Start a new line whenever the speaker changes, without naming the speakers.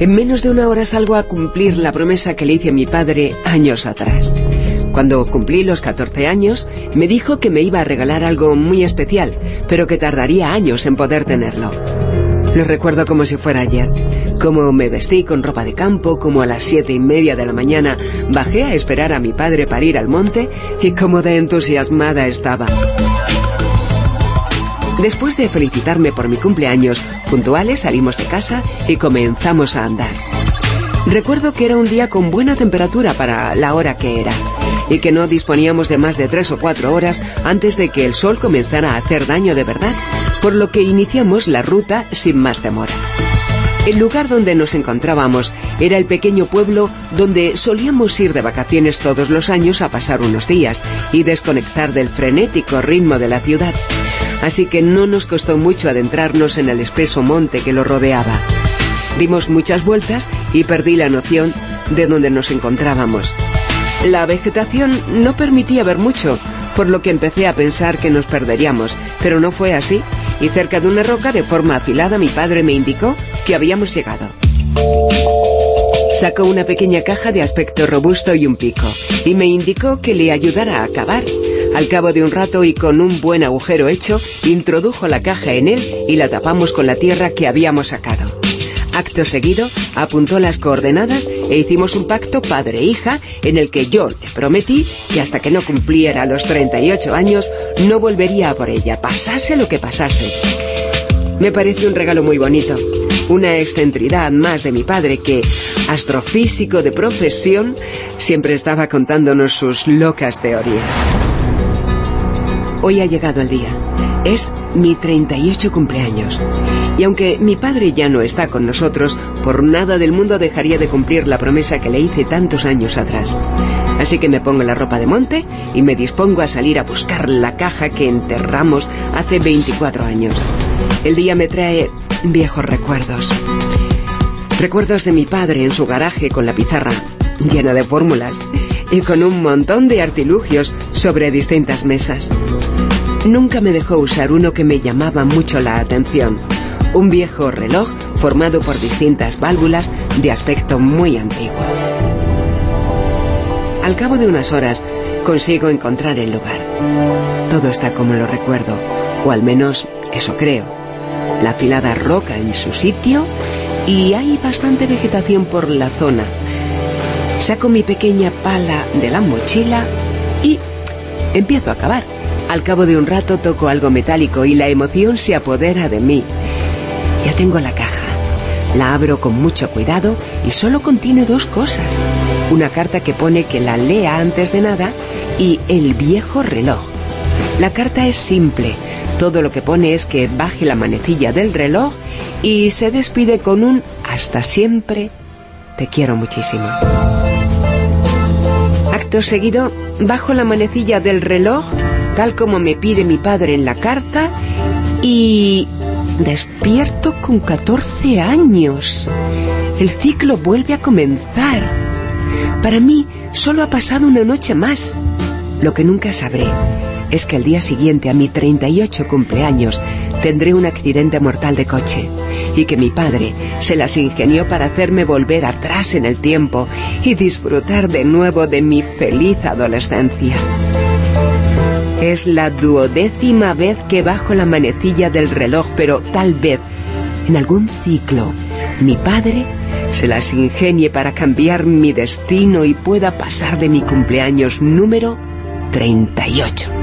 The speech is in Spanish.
En menos de una hora salgo a cumplir la promesa que le hice a mi padre años atrás. Cuando cumplí los 14 años, me dijo que me iba a regalar algo muy especial, pero que tardaría años en poder tenerlo. Lo recuerdo como si fuera ayer. Como me vestí con ropa de campo, como a las siete y media de la mañana bajé a esperar a mi padre para ir al monte y como de entusiasmada estaba. Después de felicitarme por mi cumpleaños, puntuales salimos de casa y comenzamos a andar. Recuerdo que era un día con buena temperatura para la hora que era y que no disponíamos de más de tres o cuatro horas antes de que el sol comenzara a hacer daño de verdad, por lo que iniciamos la ruta sin más demora. El lugar donde nos encontrábamos era el pequeño pueblo donde solíamos ir de vacaciones todos los años a pasar unos días y desconectar del frenético ritmo de la ciudad. Así que no nos costó mucho adentrarnos en el espeso monte que lo rodeaba. Dimos muchas vueltas y perdí la noción de dónde nos encontrábamos. La vegetación no permitía ver mucho, por lo que empecé a pensar que nos perderíamos, pero no fue así, y cerca de una roca de forma afilada mi padre me indicó que habíamos llegado. Sacó una pequeña caja de aspecto robusto y un pico, y me indicó que le ayudara a cavar. Al cabo de un rato y con un buen agujero hecho, introdujo la caja en él y la tapamos con la tierra que habíamos sacado. Acto seguido, apuntó las coordenadas e hicimos un pacto padre-hija en el que yo le prometí que hasta que no cumpliera los 38 años no volvería a por ella, pasase lo que pasase. Me parece un regalo muy bonito, una excentridad más de mi padre que, astrofísico de profesión, siempre estaba contándonos sus locas teorías. Hoy ha llegado el día. Es mi 38 cumpleaños. Y aunque mi padre ya no está con nosotros, por nada del mundo dejaría de cumplir la promesa que le hice tantos años atrás. Así que me pongo la ropa de monte y me dispongo a salir a buscar la caja que enterramos hace 24 años. El día me trae viejos recuerdos. Recuerdos de mi padre en su garaje con la pizarra llena de fórmulas y con un montón de artilugios sobre distintas mesas. Nunca me dejó usar uno que me llamaba mucho la atención. Un viejo reloj formado por distintas válvulas de aspecto muy antiguo. Al cabo de unas horas consigo encontrar el lugar. Todo está como lo recuerdo, o al menos eso creo. La afilada roca en su sitio y hay bastante vegetación por la zona. Saco mi pequeña pala de la mochila y empiezo a cavar. Al cabo de un rato toco algo metálico y la emoción se apodera de mí. Ya tengo la caja. La abro con mucho cuidado y solo contiene dos cosas. Una carta que pone que la lea antes de nada y el viejo reloj. La carta es simple. Todo lo que pone es que baje la manecilla del reloj y se despide con un hasta siempre. Te quiero muchísimo. Acto seguido, bajo la manecilla del reloj tal como me pide mi padre en la carta, y despierto con 14 años. El ciclo vuelve a comenzar. Para mí solo ha pasado una noche más. Lo que nunca sabré es que el día siguiente a mi 38 cumpleaños tendré un accidente mortal de coche y que mi padre se las ingenió para hacerme volver atrás en el tiempo y disfrutar de nuevo de mi feliz adolescencia. Es la duodécima vez que bajo la manecilla del reloj, pero tal vez, en algún ciclo, mi padre se las ingenie para cambiar mi destino y pueda pasar de mi cumpleaños número 38.